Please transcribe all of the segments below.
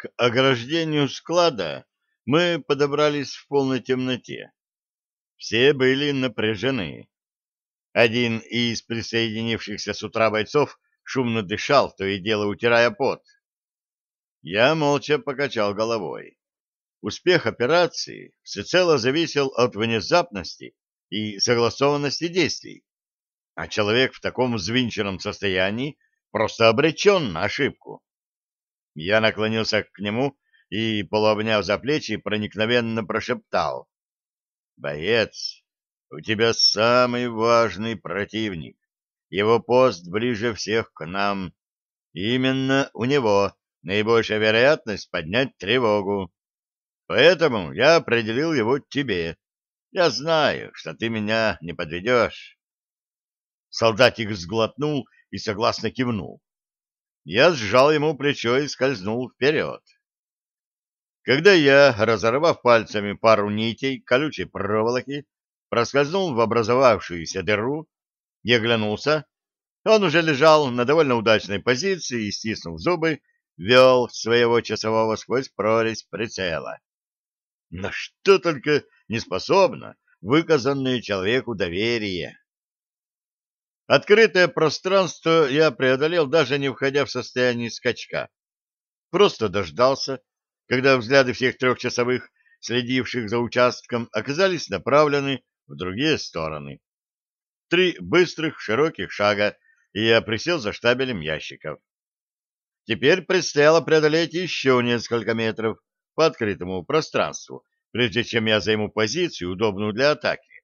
К ограждению склада мы подобрались в полной темноте. Все были напряжены. Один из присоединившихся с утра бойцов шумно дышал, то и дело утирая пот. Я молча покачал головой. Успех операции всецело зависел от внезапности и согласованности действий, а человек в таком взвинченном состоянии просто обречен на ошибку. Я наклонился к нему и, полуобняв за плечи, проникновенно прошептал. «Боец, у тебя самый важный противник. Его пост ближе всех к нам. Именно у него наибольшая вероятность поднять тревогу. Поэтому я определил его тебе. Я знаю, что ты меня не подведешь. Солдатик сглотнул и согласно кивнул. Я сжал ему плечо и скользнул вперед. Когда я, разорвав пальцами пару нитей колючей проволоки, проскользнул в образовавшуюся дыру и оглянулся, он уже лежал на довольно удачной позиции и, стиснув зубы, вел своего часового сквозь прорезь прицела. На что только не способно выказанное человеку доверие. Открытое пространство я преодолел, даже не входя в состояние скачка. Просто дождался, когда взгляды всех трех часовых, следивших за участком, оказались направлены в другие стороны. Три быстрых, широких шага, и я присел за штабелем ящиков. Теперь предстояло преодолеть еще несколько метров по открытому пространству, прежде чем я займу позицию, удобную для атаки,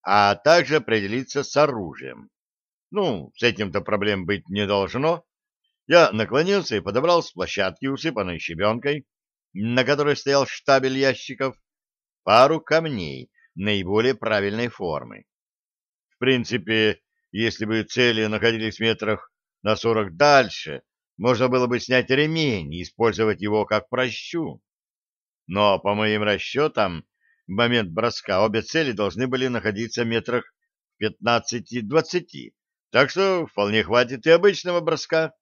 а также определиться с оружием. Ну, с этим-то проблем быть не должно. Я наклонился и подобрал с площадки, усыпанной щебенкой, на которой стоял штабель ящиков, пару камней наиболее правильной формы. В принципе, если бы цели находились в метрах на сорок дальше, можно было бы снять ремень и использовать его как прощу. Но, по моим расчетам, в момент броска обе цели должны были находиться в метрах в пятнадцати-двадцати, так что вполне хватит и обычного броска.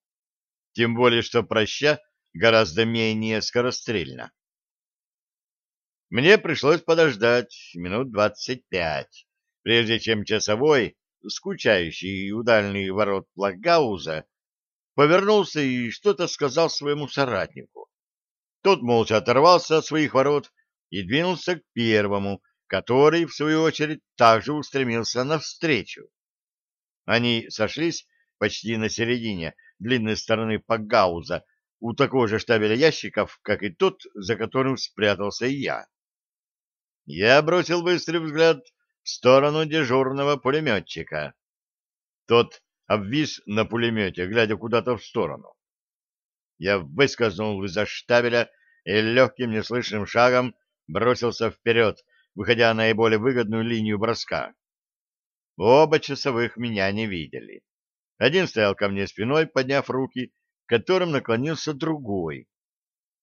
Тем более, что проща гораздо менее скорострельно. Мне пришлось подождать минут двадцать пять, прежде чем часовой, скучающий у дальних ворот Плагауза, повернулся и что-то сказал своему соратнику. Тот молча оторвался от своих ворот и двинулся к первому, который, в свою очередь, также устремился навстречу. Они сошлись почти на середине длинной стороны Пагауза, у такого же штабеля ящиков, как и тот, за которым спрятался я. Я бросил быстрый взгляд в сторону дежурного пулеметчика. Тот обвис на пулемете, глядя куда-то в сторону. Я выскользнул из-за штабеля и легким неслышным шагом бросился вперед, выходя на наиболее выгодную линию броска. Оба часовых меня не видели. Один стоял ко мне спиной, подняв руки, которым наклонился другой.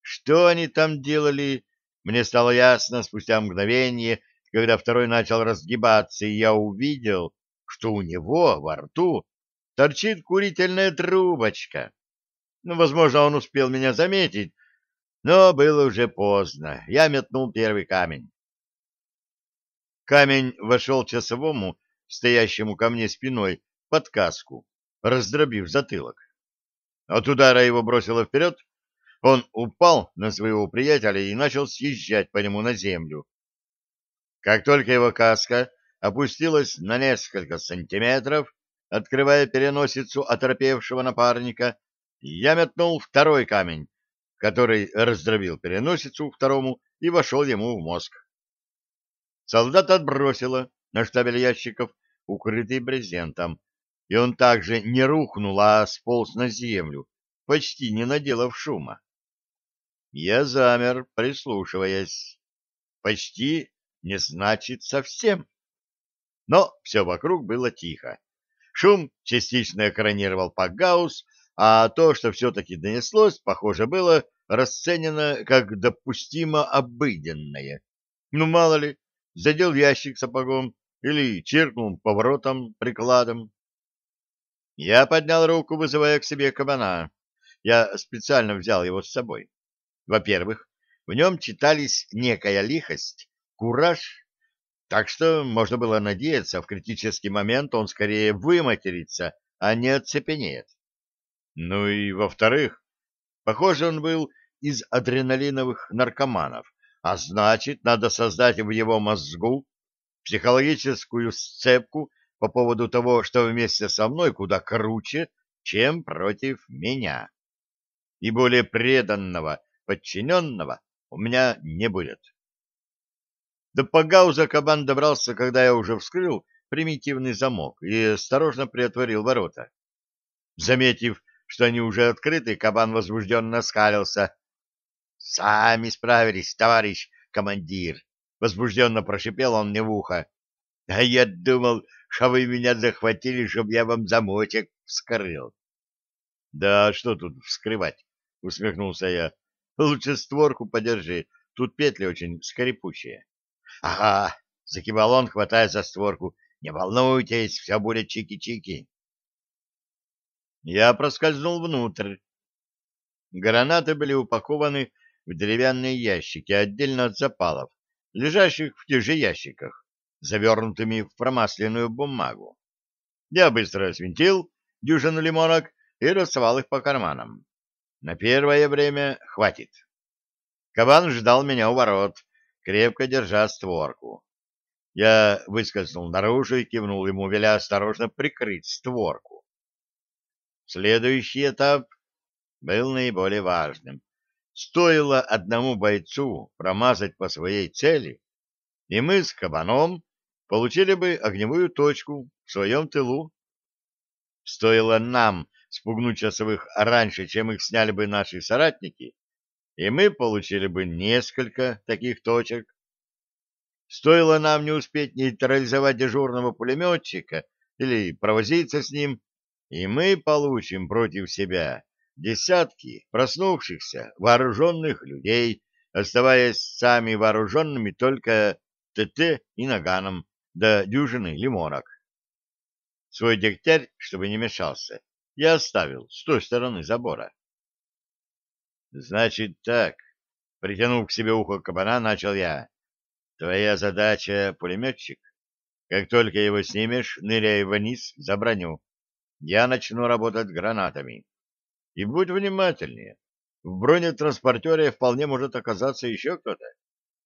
Что они там делали, мне стало ясно спустя мгновение, когда второй начал разгибаться, и я увидел, что у него во рту торчит курительная трубочка. Ну, возможно, он успел меня заметить, но было уже поздно. Я метнул первый камень. Камень вошел часовому стоящему ко мне спиной, под каску, раздробив затылок. От удара его бросило вперед, он упал на своего приятеля и начал съезжать по нему на землю. Как только его каска опустилась на несколько сантиметров, открывая переносицу оторпевшего напарника, я метнул второй камень, который раздробил переносицу второму и вошел ему в мозг. Солдат отбросило на штабель ящиков, укрытый брезентом, и он также не рухнул, а сполз на землю, почти не наделав шума. Я замер, прислушиваясь. Почти не значит совсем. Но все вокруг было тихо. Шум частично экранировал Пагаус, а то, что все-таки донеслось, похоже, было расценено как допустимо обыденное. Ну, мало ли, задел ящик сапогом, или чиркнул поворотом прикладом. Я поднял руку, вызывая к себе кабана. Я специально взял его с собой. Во-первых, в нем читались некая лихость, кураж, так что можно было надеяться, в критический момент он скорее выматерится, а не оцепенеет. Ну и во-вторых, похоже, он был из адреналиновых наркоманов, а значит, надо создать в его мозгу психологическую сцепку по поводу того, что вместе со мной куда круче, чем против меня. И более преданного подчиненного у меня не будет. До Пагауза кабан добрался, когда я уже вскрыл примитивный замок и осторожно приотворил ворота. Заметив, что они уже открыты, кабан возбужденно скалился. — Сами справились, товарищ командир! — возбужденно прошипел он мне в ухо. — А я думал, что вы меня захватили, чтобы я вам замочек вскрыл. — Да что тут вскрывать? — усмехнулся я. — Лучше створку подержи, тут петли очень скрипучие. — Ага, — закивал он, хватая за створку. — Не волнуйтесь, все будет чики-чики. Я проскользнул внутрь. Гранаты были упакованы в деревянные ящики, отдельно от запалов, лежащих в тех же ящиках, завернутыми в промасленную бумагу. Я быстро свинтил дюжину лимонок и рассовал их по карманам. На первое время хватит. Кабан ждал меня у ворот, крепко держа створку. Я выскользнул наружу и кивнул ему, веля осторожно прикрыть створку. Следующий этап был наиболее важным. Стоило одному бойцу промазать по своей цели, и мы с кабаном получили бы огневую точку в своем тылу. Стоило нам спугнуть часовых раньше, чем их сняли бы наши соратники, и мы получили бы несколько таких точек. Стоило нам не успеть нейтрализовать дежурного пулеметчика или провозиться с ним, и мы получим против себя десятки проснувшихся вооруженных людей, оставаясь сами вооруженными только ТТ и наганом, да дюжины лимонок. Свой дегтярь, чтобы не мешался, я оставил с той стороны забора. Значит так, притянув к себе ухо кабана, начал я. Твоя задача — пулеметчик. Как только его снимешь, ныряй вниз за броню я начну работать гранатами. И будь внимательнее. В бронетранспортере вполне может оказаться еще кто-то.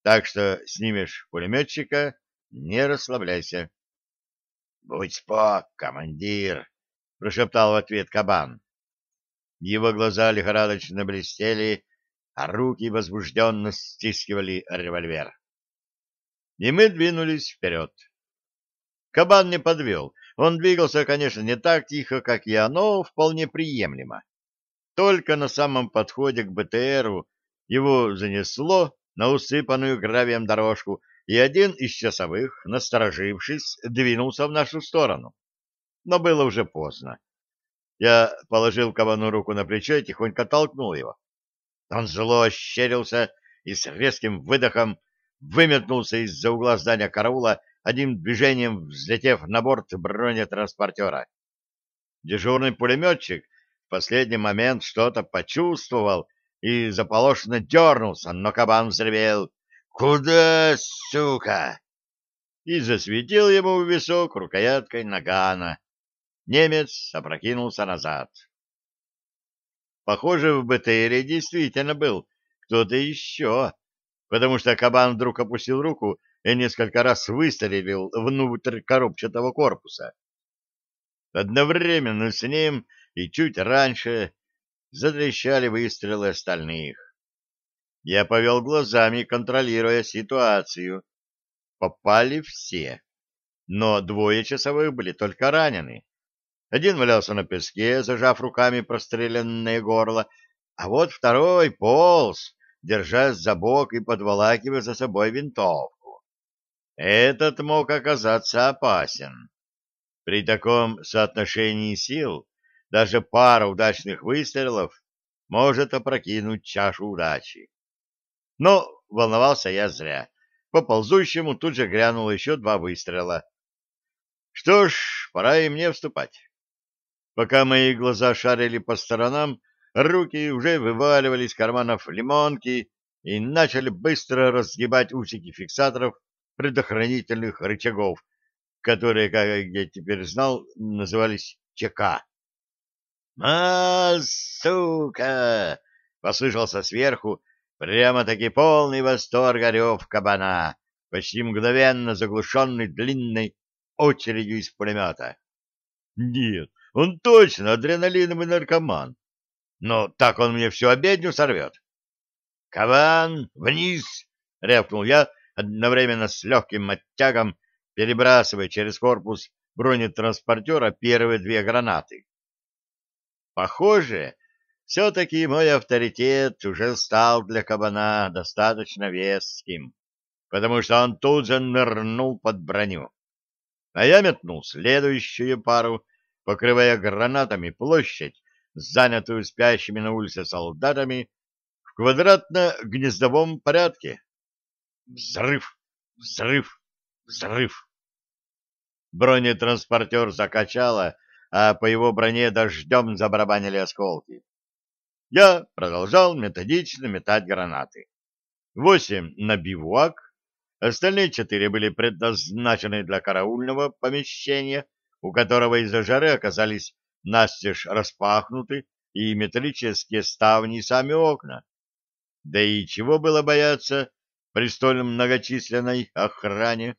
Так что снимешь пулеметчика, не расслабляйся. — Будь спок, командир, — прошептал в ответ кабан. Его глаза лихорадочно блестели, а руки возбужденно стискивали револьвер. И мы двинулись вперед. Кабан не подвел, он двигался, конечно, не так тихо, как я, но вполне приемлемо. Только на самом подходе к БТРу его занесло на усыпанную гравием дорожку, и один из часовых, насторожившись, двинулся в нашу сторону. Но было уже поздно. Я положил кабану руку на плечо и тихонько толкнул его. Он зло ощерился и с резким выдохом выметнулся из-за угла здания караула, одним движением взлетев на борт бронетранспортера. Дежурный пулеметчик в последний момент что-то почувствовал и заполошенно дернулся, но кабан взревел «Куда, сука?» и засветил ему в висок рукояткой нагана. Немец опрокинулся назад. Похоже, в БТРе действительно был кто-то еще, потому что кабан вдруг опустил руку и несколько раз выстрелил внутрь коробчатого корпуса. Одновременно с ним и чуть раньше затрещали выстрелы остальных. Я повел глазами, контролируя ситуацию. Попали все, но двое часовых были только ранены. Один валялся на песке, зажав руками простреленное горло, а вот второй полз, держась за бок и подволакивая за собой винтовку. Этот мог оказаться опасен. При таком соотношении сил даже пара удачных выстрелов может опрокинуть чашу удачи. Но волновался я зря. По ползущему тут же грянуло еще два выстрела. Что ж, пора и мне вступать. Пока мои глаза шарили по сторонам, руки уже вываливали из карманов лимонки и начали быстро разгибать усики фиксаторов предохранительных рычагов, которые, как я теперь знал, назывались ЧК. «А, сука!» — послышался сверху прямо-таки полный восторг орев кабана, почти мгновенно заглушенный длинной очередью из пулемета. Нет, он точно адреналиновый наркоман. Но так он мне всю обедню сорвет. «Кабан, вниз!» — рявкнул я одновременно с легким оттягом, перебрасывая через корпус бронетранспортера первые две гранаты. Похоже, все-таки мой авторитет уже стал для кабана достаточно веским, потому что он тут же нырнул под броню. А я метнул следующую пару, покрывая гранатами площадь, занятую спящими на улице солдатами, в квадратно-гнездовом порядке. Взрыв! Взрыв! Взрыв! Бронетранспортер закачало, а по его броне дождем забарабанили осколки. Я продолжал методично метать гранаты. Восемь на бивуак, остальные четыре были предназначены для караульного помещения, у которого из-за жары оказались настежь распахнуты и металлические ставни и сами окна. Да и чего было бояться при столь многочисленной охране?